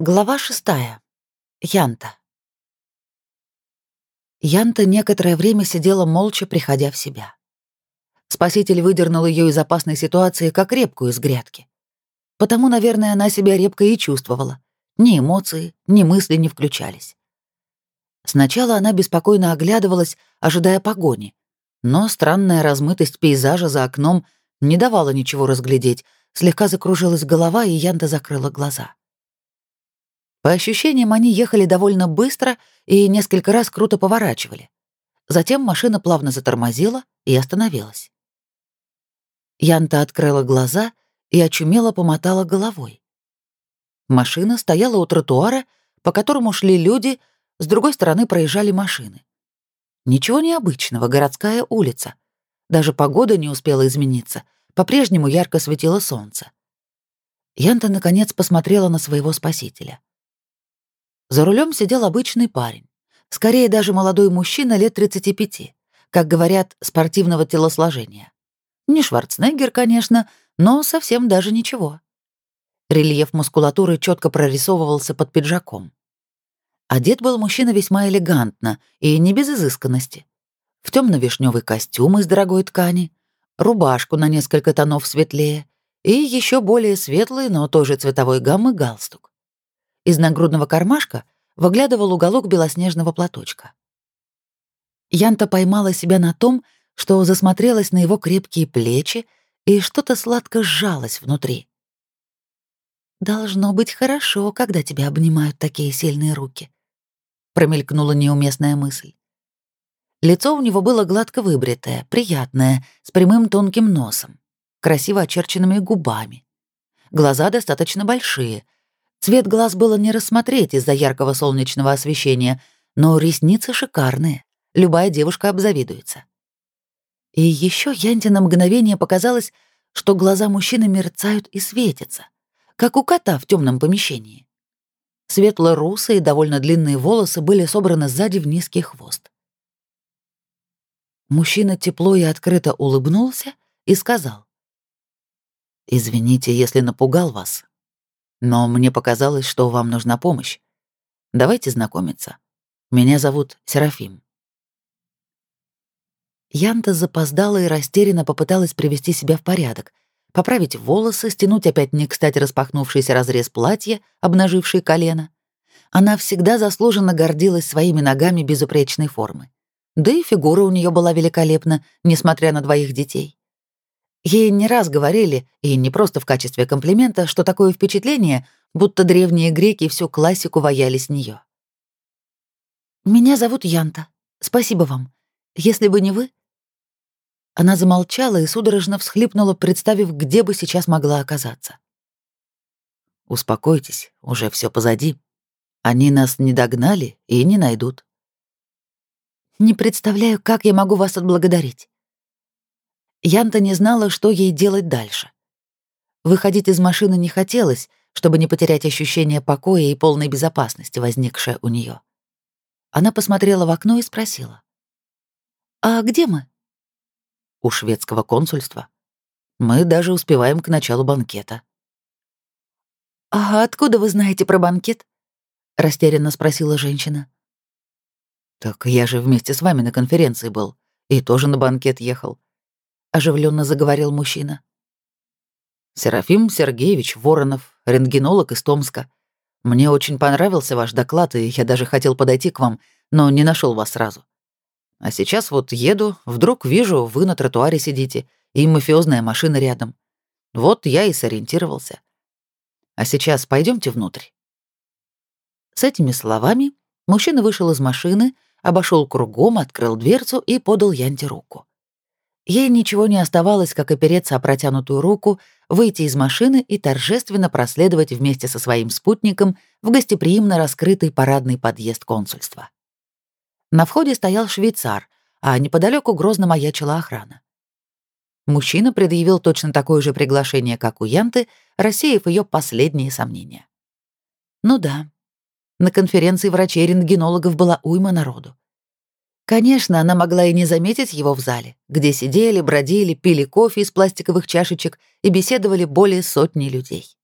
Глава шестая. Янта. Янта некоторое время сидела молча, приходя в себя. Спаситель выдернул ее из опасной ситуации, как репку из грядки. Потому, наверное, она себя репко и чувствовала. Ни эмоции, ни мысли не включались. Сначала она беспокойно оглядывалась, ожидая погони, но странная размытость пейзажа за окном не давала ничего разглядеть, слегка закружилась голова, и Янта закрыла глаза. По ощущениям, они ехали довольно быстро и несколько раз круто поворачивали. Затем машина плавно затормозила и остановилась. Янта открыла глаза и очумело помотала головой. Машина стояла у тротуара, по которому шли люди, с другой стороны проезжали машины. Ничего необычного, городская улица. Даже погода не успела измениться, по-прежнему ярко светило солнце. Янта, наконец, посмотрела на своего спасителя. За рулем сидел обычный парень. Скорее даже молодой мужчина лет 35, как говорят, спортивного телосложения. Не Шварценеггер, конечно, но совсем даже ничего. Рельеф мускулатуры четко прорисовывался под пиджаком. Одет был мужчина весьма элегантно и не без изысканности. В темно вишневый костюм из дорогой ткани, рубашку на несколько тонов светлее и еще более светлый, но тоже цветовой гаммы галстук. Из нагрудного кармашка выглядывал уголок белоснежного платочка. Янта поймала себя на том, что засмотрелась на его крепкие плечи, и что-то сладко сжалось внутри. «Должно быть хорошо, когда тебя обнимают такие сильные руки», — промелькнула неуместная мысль. Лицо у него было гладко выбритое, приятное, с прямым тонким носом, красиво очерченными губами. Глаза достаточно большие — Цвет глаз было не рассмотреть из-за яркого солнечного освещения, но ресницы шикарные. Любая девушка обзавидуется. И еще Янте на мгновение показалось, что глаза мужчины мерцают и светятся, как у кота в темном помещении. Светло-русые, довольно длинные волосы были собраны сзади в низкий хвост. Мужчина тепло и открыто улыбнулся и сказал. «Извините, если напугал вас, но мне показалось, что вам нужна помощь. Давайте знакомиться. Меня зовут Серафим». Янта запоздала и растерянно попыталась привести себя в порядок, поправить волосы, стянуть опять не кстати распахнувшийся разрез платья, обнаживший колено. Она всегда заслуженно гордилась своими ногами безупречной формы. Да и фигура у нее была великолепна, несмотря на двоих детей. Ей не раз говорили, и не просто в качестве комплимента, что такое впечатление, будто древние греки всю классику ваяли с нее. «Меня зовут Янта. Спасибо вам. Если бы не вы...» Она замолчала и судорожно всхлипнула, представив, где бы сейчас могла оказаться. «Успокойтесь, уже все позади. Они нас не догнали и не найдут». «Не представляю, как я могу вас отблагодарить. Янта не знала, что ей делать дальше. Выходить из машины не хотелось, чтобы не потерять ощущение покоя и полной безопасности, возникшее у нее. Она посмотрела в окно и спросила. «А где мы?» «У шведского консульства. Мы даже успеваем к началу банкета». «А откуда вы знаете про банкет?» — растерянно спросила женщина. «Так я же вместе с вами на конференции был и тоже на банкет ехал. — оживленно заговорил мужчина. «Серафим Сергеевич Воронов, рентгенолог из Томска. Мне очень понравился ваш доклад, и я даже хотел подойти к вам, но не нашел вас сразу. А сейчас вот еду, вдруг вижу, вы на тротуаре сидите, и мафиозная машина рядом. Вот я и сориентировался. А сейчас пойдемте внутрь». С этими словами мужчина вышел из машины, обошел кругом, открыл дверцу и подал Янте руку. Ей ничего не оставалось, как опереться о протянутую руку, выйти из машины и торжественно проследовать вместе со своим спутником в гостеприимно раскрытый парадный подъезд консульства. На входе стоял швейцар, а неподалеку грозно маячила охрана. Мужчина предъявил точно такое же приглашение, как у Янты, рассеяв ее последние сомнения. Ну да, на конференции врачей-рентгенологов была уйма народу. Конечно, она могла и не заметить его в зале, где сидели, бродили, пили кофе из пластиковых чашечек и беседовали более сотни людей.